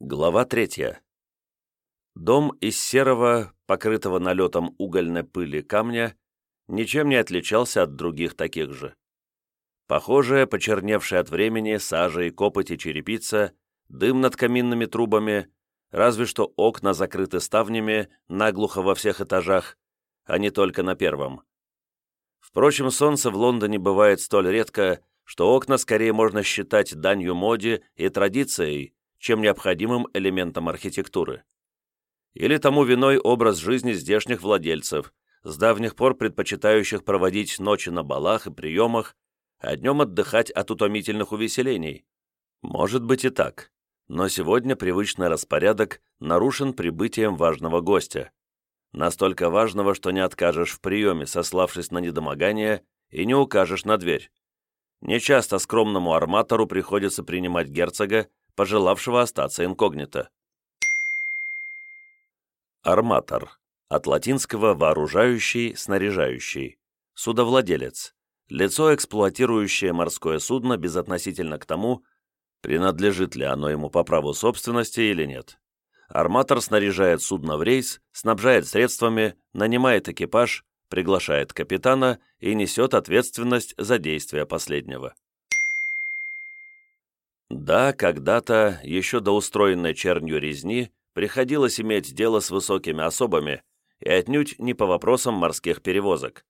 Глава третья. Дом из серого, покрытого налетом угольной пыли камня, ничем не отличался от других таких же. Похожая, почерневшая от времени, сажа и копоть и черепица, дым над каминными трубами, разве что окна закрыты ставнями наглухо во всех этажах, а не только на первом. Впрочем, солнце в Лондоне бывает столь редко, что окна скорее можно считать данью моде и традицией, чем необходимым элементом архитектуры. Или тому виной образ жизни здешних владельцев, с давних пор предпочитающих проводить ночи на балах и приемах, а днем отдыхать от утомительных увеселений. Может быть и так, но сегодня привычный распорядок нарушен прибытием важного гостя. Настолько важного, что не откажешь в приеме, сославшись на недомогание, и не укажешь на дверь. Нечасто скромному арматору приходится принимать герцога, пожелавшего остаться инкогнито. Арматор. От латинского «вооружающий», «снаряжающий». Судовладелец. Лицо, эксплуатирующее морское судно безотносительно к тому, принадлежит ли оно ему по праву собственности или нет. Арматор снаряжает судно в рейс, снабжает средствами, нанимает экипаж, приглашает капитана и несет ответственность за действия последнего. Да, когда-то, еще до устроенной чернью резни, приходилось иметь дело с высокими особами и отнюдь не по вопросам морских перевозок.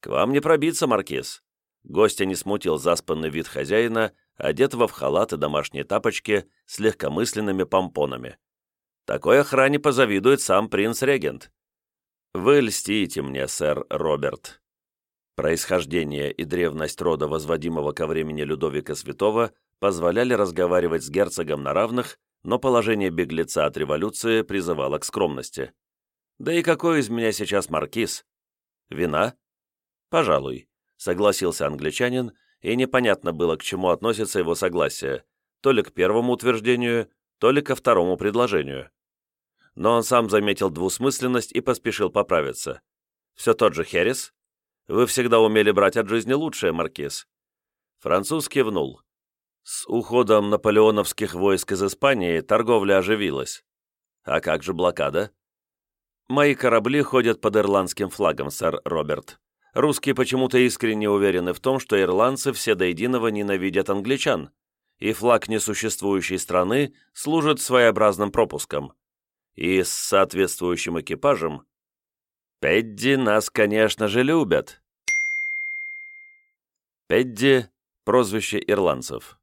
«К вам не пробиться, Маркиз!» Гостя не смутил заспанный вид хозяина, одетого в халат и домашние тапочки с легкомысленными помпонами. Такой охране позавидует сам принц-регент. «Вы льстите мне, сэр Роберт». Происхождение и древность рода, возводимого ко времени Людовика Святого, позволяли разговаривать с герцогом на равных, но положение беглеца от революции призывало к скромности. «Да и какой из меня сейчас маркиз? Вина?» «Пожалуй», — согласился англичанин, и непонятно было, к чему относится его согласие, то ли к первому утверждению, то ли ко второму предложению. Но он сам заметил двусмысленность и поспешил поправиться. «Все тот же Херес? Вы всегда умели брать от жизни лучшее, Маркиз». Француз кивнул. С уходом наполеоновских войск из Испании торговля оживилась. А как же блокада? Мои корабли ходят под ирландским флагом, сэр Роберт. Русские почему-то искренне уверены в том, что ирландцы все до единого ненавидят англичан, и флаг несуществующей страны служит своеобразным пропуском. И с соответствующим экипажем Педди нас, конечно же, любят. Педди – прозвище ирландцев.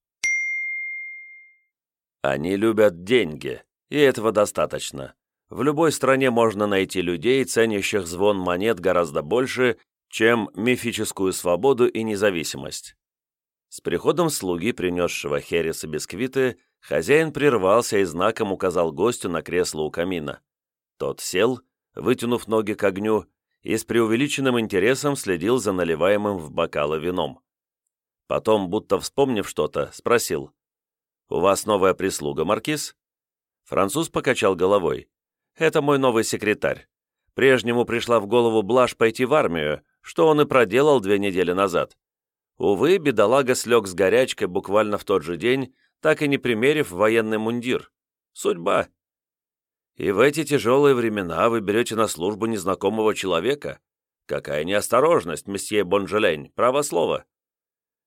Они любят деньги, и этого достаточно. В любой стране можно найти людей, ценящих звон монет гораздо больше, чем мифическую свободу и независимость. С приходом слуги, принесшего Херес и бисквиты, хозяин прервался и знаком указал гостю на кресло у камина. Тот сел, вытянув ноги к огню, и с преувеличенным интересом следил за наливаемым в бокалы вином. Потом, будто вспомнив что-то, спросил. «У вас новая прислуга, Маркиз?» Француз покачал головой. «Это мой новый секретарь. Прежнему пришла в голову блажь пойти в армию, что он и проделал две недели назад. Увы, бедолага слег с горячкой буквально в тот же день, так и не примерив военный мундир. Судьба. И в эти тяжелые времена вы берете на службу незнакомого человека? Какая неосторожность, месье Бонжелень, право слово.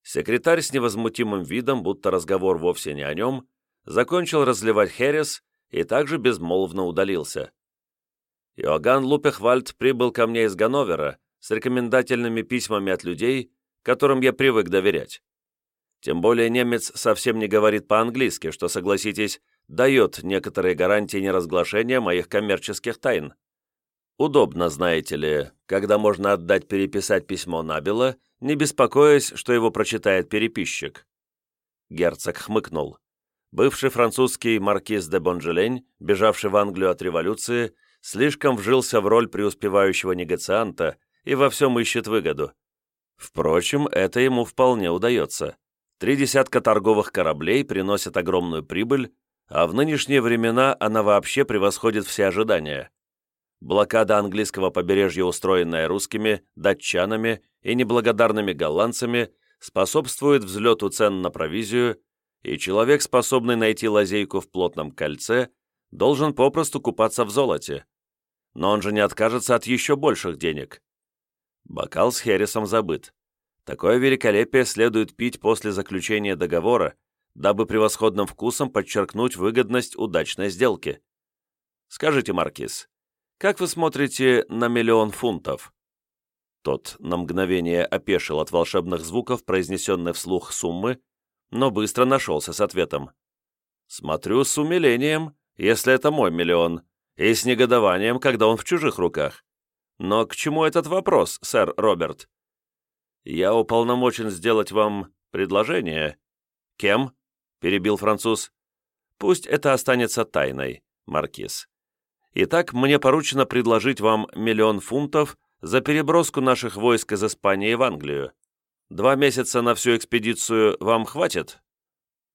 Секретарь с невозмутимым видом, будто разговор вовсе не о нем, закончил разливать херес и также безмолвно удалился. Иоганн Лупехвальд прибыл ко мне из Ганновера с рекомендательными письмами от людей, которым я привык доверять. Тем более немец совсем не говорит по-английски, что, согласитесь, дает некоторые гарантии неразглашения моих коммерческих тайн. Удобно, знаете ли, когда можно отдать переписать письмо набело, не беспокоясь, что его прочитает переписчик. Герцог хмыкнул. Бывший французский маркиз де Бонжелень, бежавший в Англию от революции, слишком вжился в роль преуспевающего негацианта и во всем ищет выгоду. Впрочем, это ему вполне удается. Три десятка торговых кораблей приносят огромную прибыль, а в нынешние времена она вообще превосходит все ожидания. Блокада английского побережья, устроенная русскими, датчанами и неблагодарными голландцами, способствует взлету цен на провизию, и человек, способный найти лазейку в плотном кольце, должен попросту купаться в золоте. Но он же не откажется от еще больших денег. Бокал с Хересом забыт. Такое великолепие следует пить после заключения договора, дабы превосходным вкусом подчеркнуть выгодность удачной сделки. Скажите, Маркиз, как вы смотрите на миллион фунтов?» Тот на мгновение опешил от волшебных звуков, произнесенных вслух суммы, но быстро нашелся с ответом. «Смотрю с умилением, если это мой миллион, и с негодованием, когда он в чужих руках. Но к чему этот вопрос, сэр Роберт?» «Я уполномочен сделать вам предложение». «Кем?» — перебил француз. «Пусть это останется тайной, Маркиз. Итак, мне поручено предложить вам миллион фунтов за переброску наших войск из Испании в Англию. Два месяца на всю экспедицию вам хватит?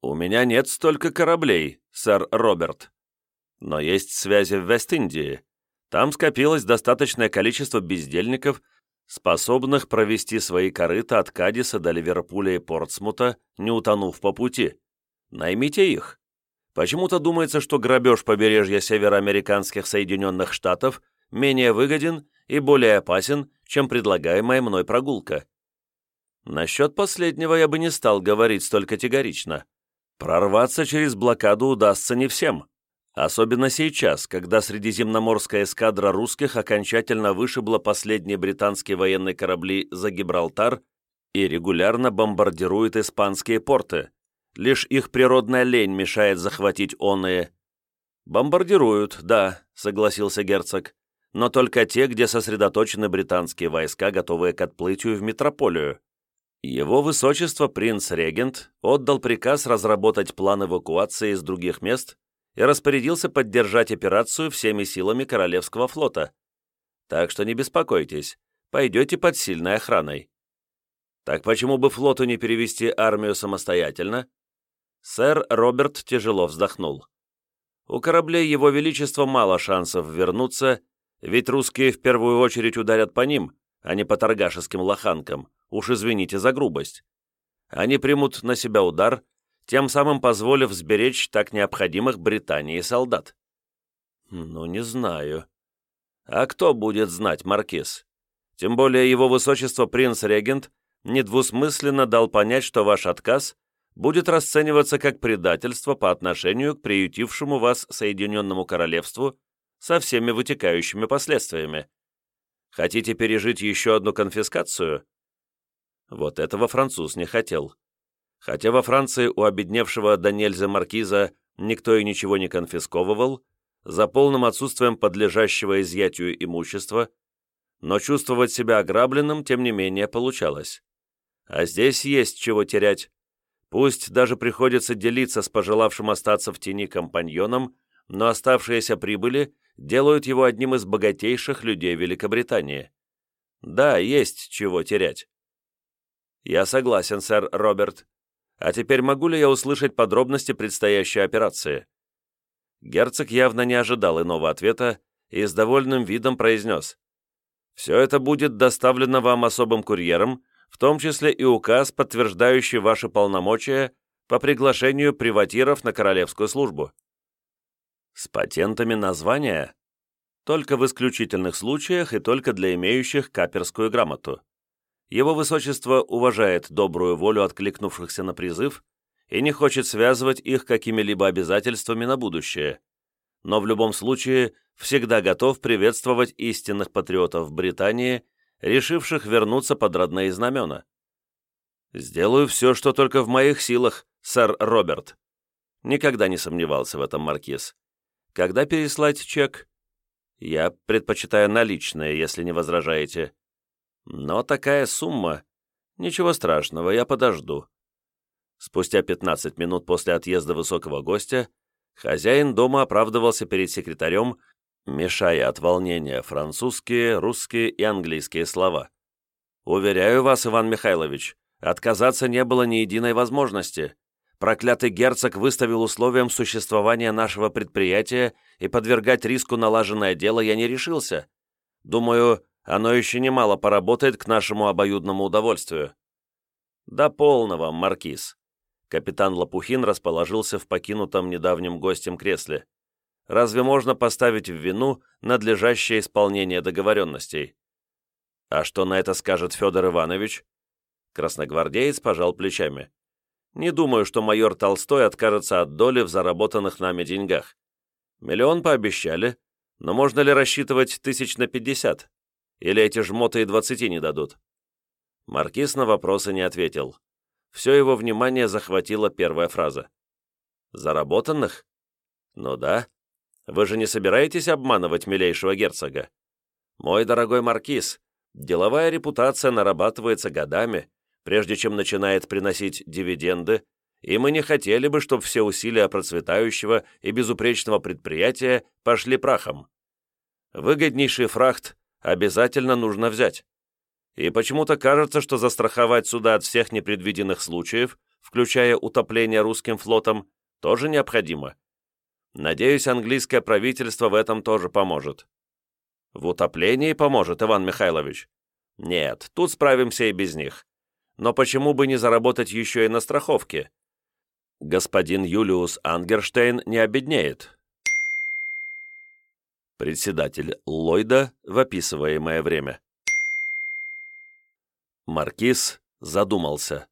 У меня нет столько кораблей, сэр Роберт. Но есть связи в Вест-Индии. Там скопилось достаточное количество бездельников, способных провести свои корыта от Кадиса до Ливерпуля и Портсмута, не утонув по пути. Наймите их. Почему-то думается, что грабеж побережья североамериканских Соединенных Штатов менее выгоден и более опасен, чем предлагаемая мной прогулка. Насчет последнего я бы не стал говорить столь категорично. Прорваться через блокаду удастся не всем. Особенно сейчас, когда средиземноморская эскадра русских окончательно вышибла последние британские военные корабли за Гибралтар и регулярно бомбардирует испанские порты. Лишь их природная лень мешает захватить оные. «Бомбардируют, да», — согласился герцог, «но только те, где сосредоточены британские войска, готовые к отплытию в метрополию. Его высочество принц-регент отдал приказ разработать план эвакуации из других мест и распорядился поддержать операцию всеми силами Королевского флота. Так что не беспокойтесь, пойдете под сильной охраной. Так почему бы флоту не перевести армию самостоятельно Сэр Роберт тяжело вздохнул. У кораблей Его Величества мало шансов вернуться, ведь русские в первую очередь ударят по ним, а не по торгашеским лоханкам, уж извините за грубость. Они примут на себя удар, тем самым позволив сберечь так необходимых Британии солдат. Ну, не знаю. А кто будет знать, Маркиз? Тем более его высочество принц-регент недвусмысленно дал понять, что ваш отказ будет расцениваться как предательство по отношению к приютившему вас Соединенному Королевству со всеми вытекающими последствиями. Хотите пережить еще одну конфискацию? Вот этого француз не хотел. Хотя во Франции у обедневшего до маркиза никто и ничего не конфисковывал, за полным отсутствием подлежащего изъятию имущества, но чувствовать себя ограбленным, тем не менее, получалось. А здесь есть чего терять. Пусть даже приходится делиться с пожелавшим остаться в тени компаньоном, но оставшиеся прибыли делают его одним из богатейших людей Великобритании. Да, есть чего терять. Я согласен, сэр Роберт. А теперь могу ли я услышать подробности предстоящей операции? Герцог явно не ожидал иного ответа и с довольным видом произнес. «Все это будет доставлено вам особым курьером в том числе и указ, подтверждающий ваши полномочия по приглашению приватиров на королевскую службу. С патентами названия? Только в исключительных случаях и только для имеющих каперскую грамоту. Его Высочество уважает добрую волю откликнувшихся на призыв и не хочет связывать их какими-либо обязательствами на будущее, но в любом случае всегда готов приветствовать истинных патриотов Британии решивших вернуться под родные знамена. «Сделаю все, что только в моих силах, сэр Роберт». Никогда не сомневался в этом маркиз. «Когда переслать чек?» «Я предпочитаю наличные, если не возражаете». «Но такая сумма...» «Ничего страшного, я подожду». Спустя 15 минут после отъезда высокого гостя хозяин дома оправдывался перед секретарем, мешая от волнения французские, русские и английские слова. «Уверяю вас, Иван Михайлович, отказаться не было ни единой возможности. Проклятый герцог выставил условием существования нашего предприятия, и подвергать риску налаженное дело я не решился. Думаю, оно еще немало поработает к нашему обоюдному удовольствию». «Да полного, Маркиз. Капитан Лопухин расположился в покинутом недавним гостем кресле. Разве можно поставить в вину надлежащее исполнение договоренностей? А что на это скажет Федор Иванович? Красногвардеец пожал плечами. Не думаю, что майор Толстой откажется от доли в заработанных нами деньгах. Миллион пообещали, но можно ли рассчитывать тысяч на пятьдесят? Или эти жмоты и двадцати не дадут? Маркиз на вопросы не ответил. Все его внимание захватила первая фраза. «Заработанных? Ну да. Вы же не собираетесь обманывать милейшего герцога? Мой дорогой маркиз, деловая репутация нарабатывается годами, прежде чем начинает приносить дивиденды, и мы не хотели бы, чтобы все усилия процветающего и безупречного предприятия пошли прахом. Выгоднейший фрахт обязательно нужно взять. И почему-то кажется, что застраховать суда от всех непредвиденных случаев, включая утопление русским флотом, тоже необходимо. Надеюсь, английское правительство в этом тоже поможет. В утоплении поможет, Иван Михайлович? Нет, тут справимся и без них. Но почему бы не заработать еще и на страховке? Господин Юлиус Ангерштейн не обеднеет. Председатель Ллойда в описываемое время. Маркиз задумался.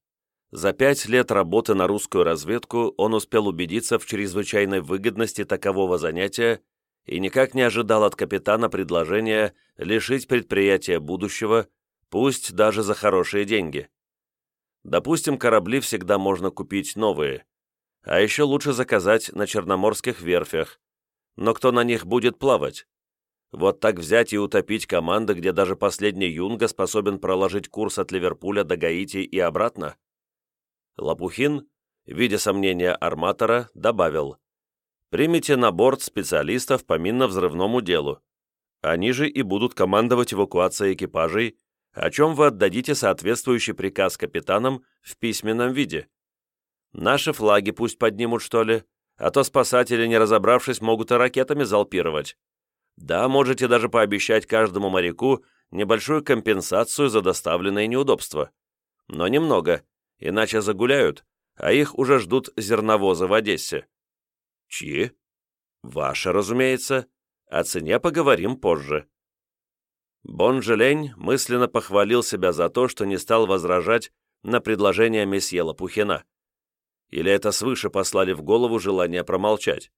За пять лет работы на русскую разведку он успел убедиться в чрезвычайной выгодности такового занятия и никак не ожидал от капитана предложения лишить предприятия будущего, пусть даже за хорошие деньги. Допустим, корабли всегда можно купить новые, а еще лучше заказать на черноморских верфях. Но кто на них будет плавать? Вот так взять и утопить команды, где даже последний юнга способен проложить курс от Ливерпуля до Гаити и обратно? Лопухин, видя сомнения арматора, добавил «Примите на борт специалистов по минно-взрывному делу. Они же и будут командовать эвакуацией экипажей, о чем вы отдадите соответствующий приказ капитанам в письменном виде. Наши флаги пусть поднимут, что ли, а то спасатели, не разобравшись, могут и ракетами залпировать. Да, можете даже пообещать каждому моряку небольшую компенсацию за доставленные неудобства. Но немного, иначе загуляют, а их уже ждут зерновозы в Одессе. Чьи? Ваши, разумеется. О цене поговорим позже. Бонжелень мысленно похвалил себя за то, что не стал возражать на предложение месье Лопухина. Или это свыше послали в голову желание промолчать?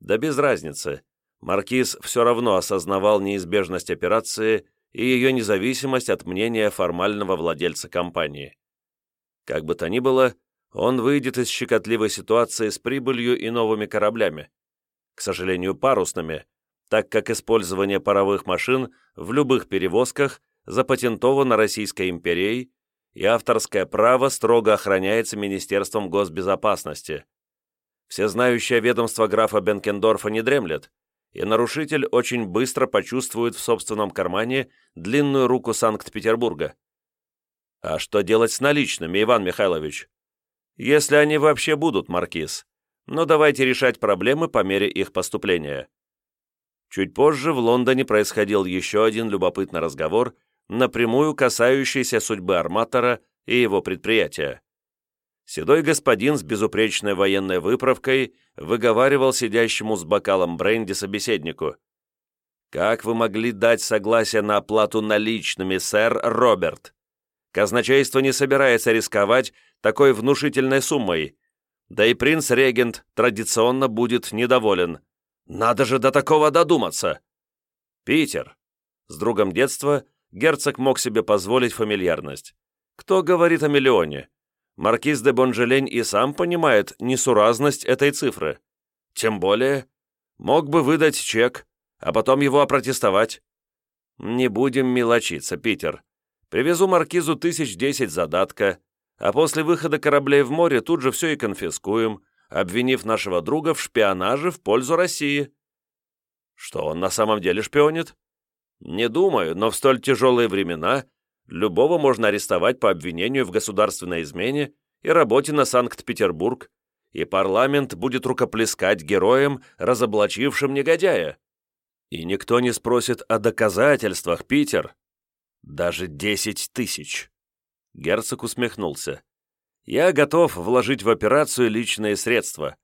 Да без разницы. Маркиз все равно осознавал неизбежность операции и ее независимость от мнения формального владельца компании. Как бы то ни было, он выйдет из щекотливой ситуации с прибылью и новыми кораблями. К сожалению, парусными, так как использование паровых машин в любых перевозках запатентовано Российской империей и авторское право строго охраняется Министерством госбезопасности. Всезнающее ведомство графа Бенкендорфа не дремлет, и нарушитель очень быстро почувствует в собственном кармане длинную руку Санкт-Петербурга. А что делать с наличными, Иван Михайлович? Если они вообще будут, Маркиз. Но давайте решать проблемы по мере их поступления. Чуть позже в Лондоне происходил еще один любопытный разговор, напрямую касающийся судьбы арматора и его предприятия. Седой господин с безупречной военной выправкой выговаривал сидящему с бокалом бренди собеседнику. «Как вы могли дать согласие на оплату наличными, сэр Роберт? Казначейство не собирается рисковать такой внушительной суммой. Да и принц-регент традиционно будет недоволен. Надо же до такого додуматься!» «Питер!» С другом детства герцог мог себе позволить фамильярность. «Кто говорит о миллионе?» Маркиз де Бонжелень и сам понимает несуразность этой цифры. Тем более, мог бы выдать чек, а потом его опротестовать. Не будем мелочиться, Питер. Привезу Маркизу тысяч десять задатка, а после выхода кораблей в море тут же все и конфискуем, обвинив нашего друга в шпионаже в пользу России. Что он на самом деле шпионит? Не думаю, но в столь тяжелые времена любого можно арестовать по обвинению в государственной измене и работе на Санкт-Петербург, и парламент будет рукоплескать героям, разоблачившим негодяя. И никто не спросит о доказательствах, Питер. Даже десять тысяч. Герцог усмехнулся. Я готов вложить в операцию личные средства,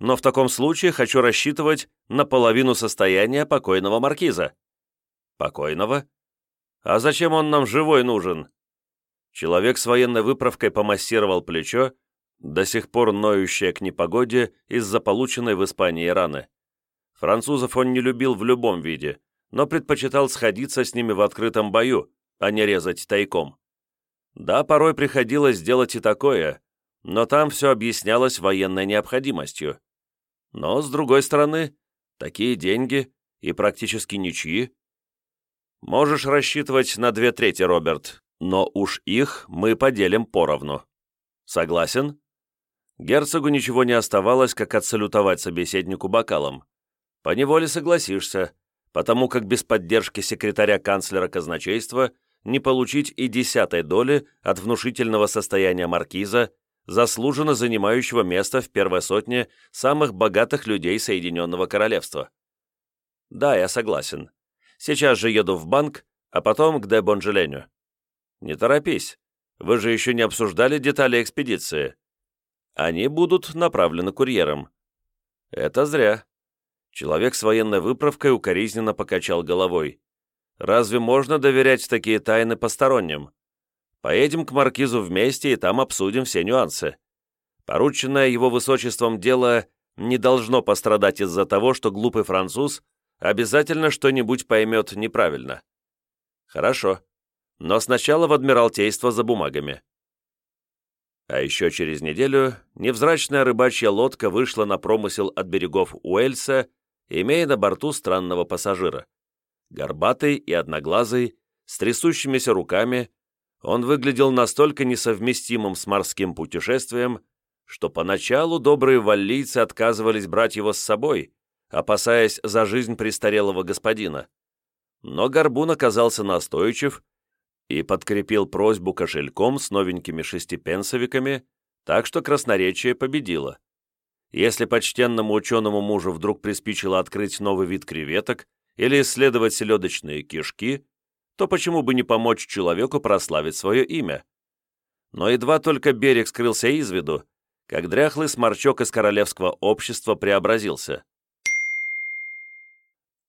но в таком случае хочу рассчитывать на половину состояния покойного маркиза». «Покойного? А зачем он нам живой нужен?» Человек с военной выправкой помассировал плечо, до сих пор ноющее к непогоде из-за полученной в Испании раны. Французов он не любил в любом виде, но предпочитал сходиться с ними в открытом бою, а не резать тайком. Да, порой приходилось делать и такое, но там все объяснялось военной необходимостью. Но, с другой стороны, такие деньги и практически ничьи. Можешь рассчитывать на две трети, Роберт, но уж их мы поделим поровну. Согласен? Герцогу ничего не оставалось, как отсалютовать собеседнику бокалом. Поневоле согласишься, потому как без поддержки секретаря канцлера казначейства не получить и десятой доли от внушительного состояния маркиза, заслуженно занимающего место в первой сотне самых богатых людей Соединенного Королевства. Да, я согласен. Сейчас же еду в банк, а потом к де Бонжеленю. Не торопись, вы же еще не обсуждали детали экспедиции. Они будут направлены курьером. Это зря. Человек с военной выправкой укоризненно покачал головой. Разве можно доверять такие тайны посторонним? Поедем к маркизу вместе и там обсудим все нюансы. Порученное его высочеством дело не должно пострадать из-за того, что глупый француз обязательно что-нибудь поймет неправильно. Хорошо. Но сначала в Адмиралтейство за бумагами. А еще через неделю невзрачная рыбачья лодка вышла на промысел от берегов Уэльса, имея на борту странного пассажира. Горбатый и одноглазый, с трясущимися руками, он выглядел настолько несовместимым с морским путешествием, что поначалу добрые валлийцы отказывались брать его с собой, опасаясь за жизнь престарелого господина. Но Горбун оказался настойчив и подкрепил просьбу кошельком с новенькими шестипенсовиками, так что красноречие победило. Если почтенному ученому мужу вдруг приспичило открыть новый вид креветок или исследовать селедочные кишки, то почему бы не помочь человеку прославить свое имя? Но едва только берег скрылся из виду, как дряхлый сморчок из королевского общества преобразился.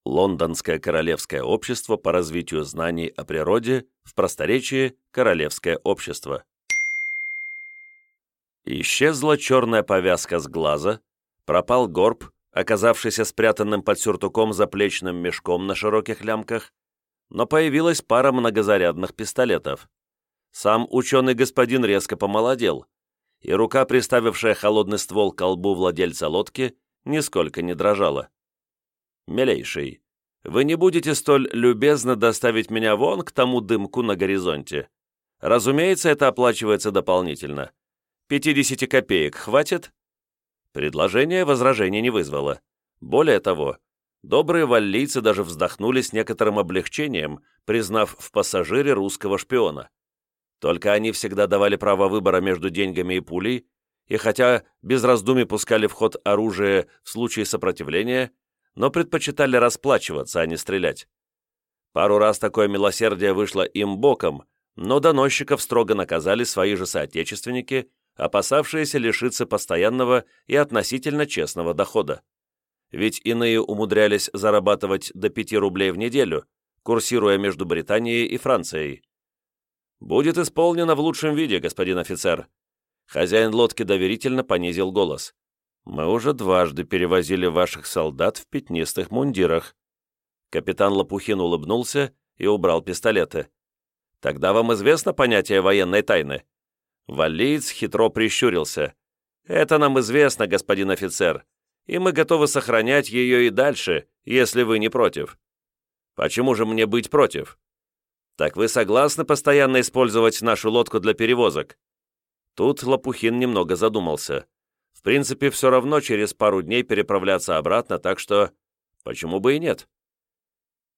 Лондонское Королевское общество по развитию знаний о природе, в просторечии Королевское общество. Исчезла черная повязка с глаза, пропал горб, оказавшийся спрятанным под сюртуком заплечным мешком на широких лямках, но появилась пара многозарядных пистолетов. Сам ученый господин резко помолодел, и рука, приставившая холодный ствол к колбу владельца лодки, нисколько не дрожала. «Милейший, вы не будете столь любезно доставить меня вон к тому дымку на горизонте. Разумеется, это оплачивается дополнительно. 50 копеек хватит?» Предложение возражения не вызвало. Более того, добрые валлийцы даже вздохнули с некоторым облегчением, признав в пассажире русского шпиона. Только они всегда давали право выбора между деньгами и пулей, и хотя без раздумий пускали в ход оружие в случае сопротивления, но предпочитали расплачиваться, а не стрелять. Пару раз такое милосердие вышло им боком, но доносчиков строго наказали свои же соотечественники, опасавшиеся лишиться постоянного и относительно честного дохода. Ведь иные умудрялись зарабатывать до 5 рублей в неделю, курсируя между Британией и Францией. «Будет исполнено в лучшем виде, господин офицер». Хозяин лодки доверительно понизил голос. Мы уже дважды перевозили ваших солдат в пятнистых мундирах». Капитан Лопухин улыбнулся и убрал пистолеты. «Тогда вам известно понятие военной тайны?» Валиец хитро прищурился. «Это нам известно, господин офицер, и мы готовы сохранять ее и дальше, если вы не против». «Почему же мне быть против?» «Так вы согласны постоянно использовать нашу лодку для перевозок?» Тут Лопухин немного задумался. В принципе, все равно через пару дней переправляться обратно, так что почему бы и нет?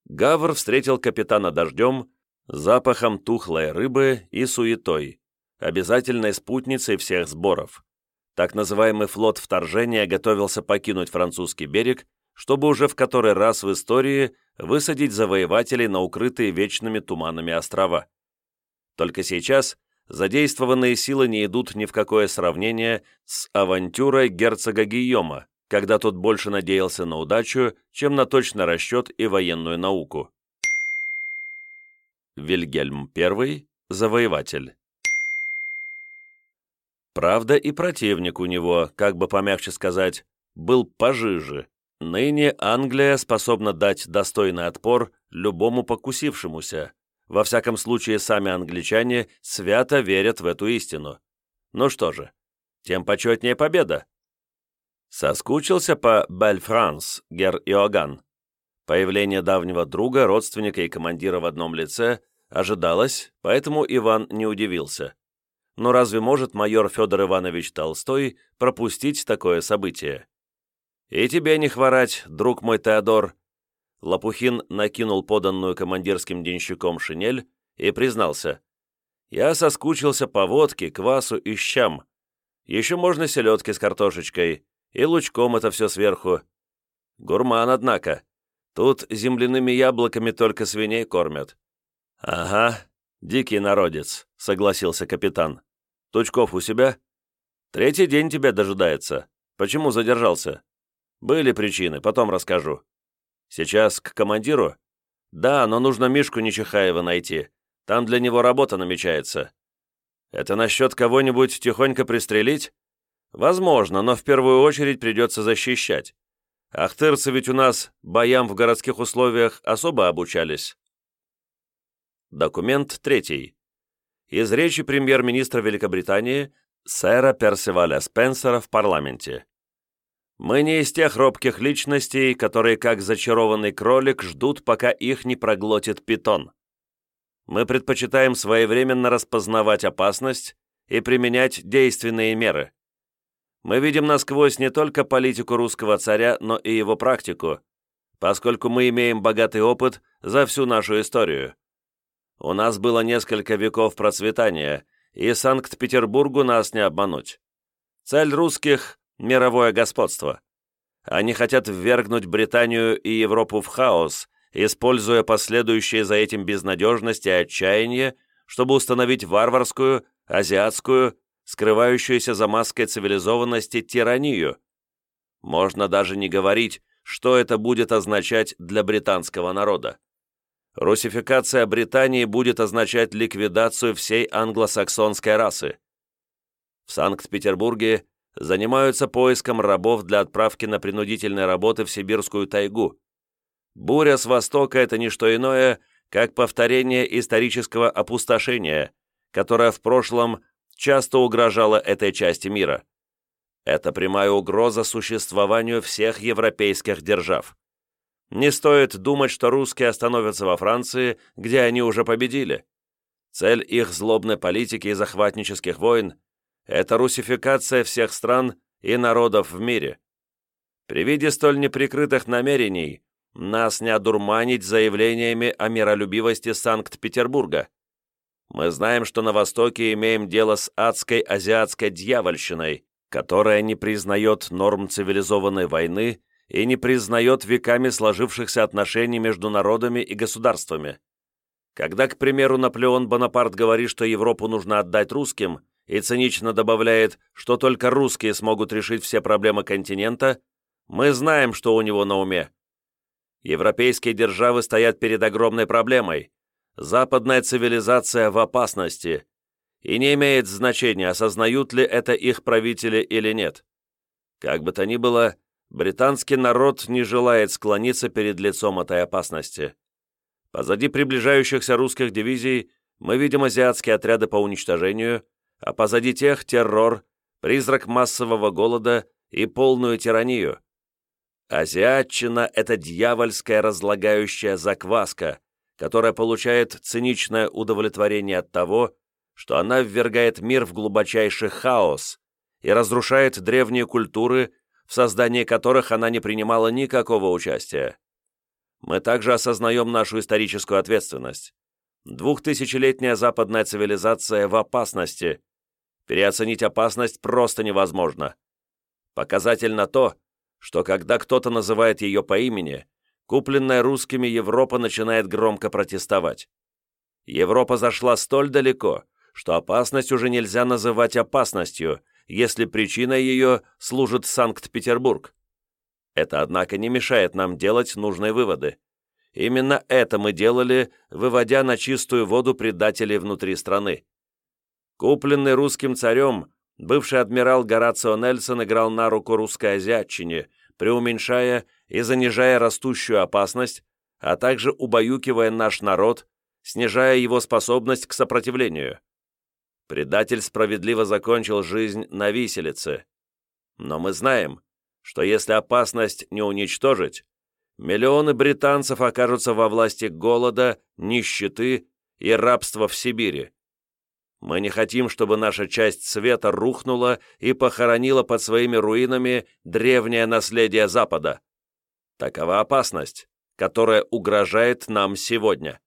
Гавр встретил капитана дождем, запахом тухлой рыбы и суетой, обязательной спутницей всех сборов. Так называемый флот вторжения готовился покинуть французский берег, чтобы уже в который раз в истории высадить завоевателей на укрытые вечными туманами острова. Только сейчас задействованные силы не идут ни в какое сравнение с авантюрой герцога Гийома, когда тот больше надеялся на удачу, чем на точный расчет и военную науку. Вильгельм I – завоеватель. Правда, и противник у него, как бы помягче сказать, был пожиже. Ныне Англия способна дать достойный отпор любому покусившемуся. Во всяком случае, сами англичане свято верят в эту истину. Ну что же, тем почетнее победа. Соскучился по Бель-Франс, гер Иоганн. Появление давнего друга, родственника и командира в одном лице ожидалось, поэтому Иван не удивился. Но разве может майор Федор Иванович Толстой пропустить такое событие? «И тебе не хворать, друг мой Теодор!» Лопухин накинул поданную командирским денщиком шинель и признался. «Я соскучился по водке, квасу и щам. Еще можно селедки с картошечкой, и лучком это все сверху. Гурман, однако. Тут земляными яблоками только свиней кормят». «Ага, дикий народец», — согласился капитан. «Тучков у себя?» «Третий день тебя дожидается. Почему задержался?» «Были причины, потом расскажу». «Сейчас к командиру?» «Да, но нужно Мишку Нечихаева найти. Там для него работа намечается». «Это насчет кого-нибудь тихонько пристрелить?» «Возможно, но в первую очередь придется защищать. Ахтырцы ведь у нас боям в городских условиях особо обучались». Документ третий. Из речи премьер-министра Великобритании сэра Персиваля Спенсера в парламенте. Мы не из тех робких личностей, которые, как зачарованный кролик, ждут, пока их не проглотит питон. Мы предпочитаем своевременно распознавать опасность и применять действенные меры. Мы видим насквозь не только политику русского царя, но и его практику, поскольку мы имеем богатый опыт за всю нашу историю. У нас было несколько веков процветания, и Санкт-Петербургу нас не обмануть. Цель русских – мировое господство. Они хотят ввергнуть Британию и Европу в хаос, используя последующие за этим безнадежность и отчаяние, чтобы установить варварскую, азиатскую, скрывающуюся за маской цивилизованности тиранию. Можно даже не говорить, что это будет означать для британского народа. Русификация Британии будет означать ликвидацию всей англосаксонской расы. В Санкт-Петербурге занимаются поиском рабов для отправки на принудительные работы в сибирскую тайгу. Буря с востока – это не что иное, как повторение исторического опустошения, которое в прошлом часто угрожало этой части мира. Это прямая угроза существованию всех европейских держав. Не стоит думать, что русские остановятся во Франции, где они уже победили. Цель их злобной политики и захватнических войн – это русификация всех стран и народов в мире. При виде столь неприкрытых намерений нас не одурманить заявлениями о миролюбивости Санкт-Петербурга. Мы знаем, что на Востоке имеем дело с адской азиатской дьявольщиной, которая не признает норм цивилизованной войны и не признает веками сложившихся отношений между народами и государствами. Когда, к примеру, Наполеон Бонапарт говорит, что Европу нужно отдать русским, и цинично добавляет, что только русские смогут решить все проблемы континента, мы знаем, что у него на уме. Европейские державы стоят перед огромной проблемой. Западная цивилизация в опасности. И не имеет значения, осознают ли это их правители или нет. Как бы то ни было, британский народ не желает склониться перед лицом этой опасности. Позади приближающихся русских дивизий мы видим азиатские отряды по уничтожению, а позади тех террор, призрак массового голода и полную тиранию. Азиатчина – это дьявольская разлагающая закваска, которая получает циничное удовлетворение от того, что она ввергает мир в глубочайший хаос и разрушает древние культуры, в создании которых она не принимала никакого участия. Мы также осознаем нашу историческую ответственность. Двухтысячелетняя западная цивилизация в опасности. Переоценить опасность просто невозможно. Показательно то, что когда кто-то называет ее по имени, купленная русскими Европа начинает громко протестовать. Европа зашла столь далеко, что опасность уже нельзя называть опасностью, если причиной ее служит Санкт-Петербург. Это, однако, не мешает нам делать нужные выводы. Именно это мы делали, выводя на чистую воду предателей внутри страны. Купленный русским царем, бывший адмирал Горацио Нельсон играл на руку русской азиатчине, преуменьшая и занижая растущую опасность, а также убаюкивая наш народ, снижая его способность к сопротивлению. Предатель справедливо закончил жизнь на виселице. Но мы знаем, что если опасность не уничтожить, миллионы британцев окажутся во власти голода, нищеты и рабства в Сибири. Мы не хотим, чтобы наша часть света рухнула и похоронила под своими руинами древнее наследие Запада. Такова опасность, которая угрожает нам сегодня.